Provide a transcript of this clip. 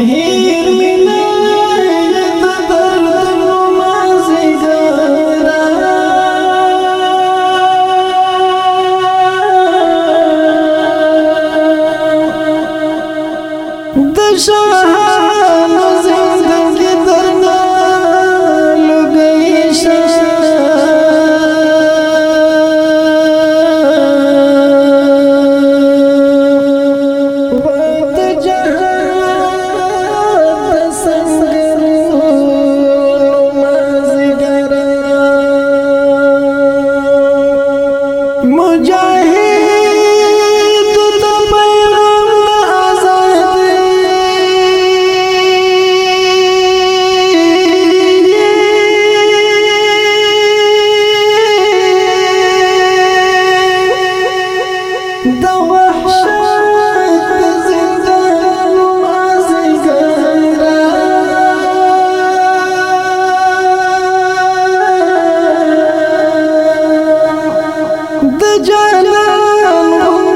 হির মিলে দশা مجاهد پیغام جلاله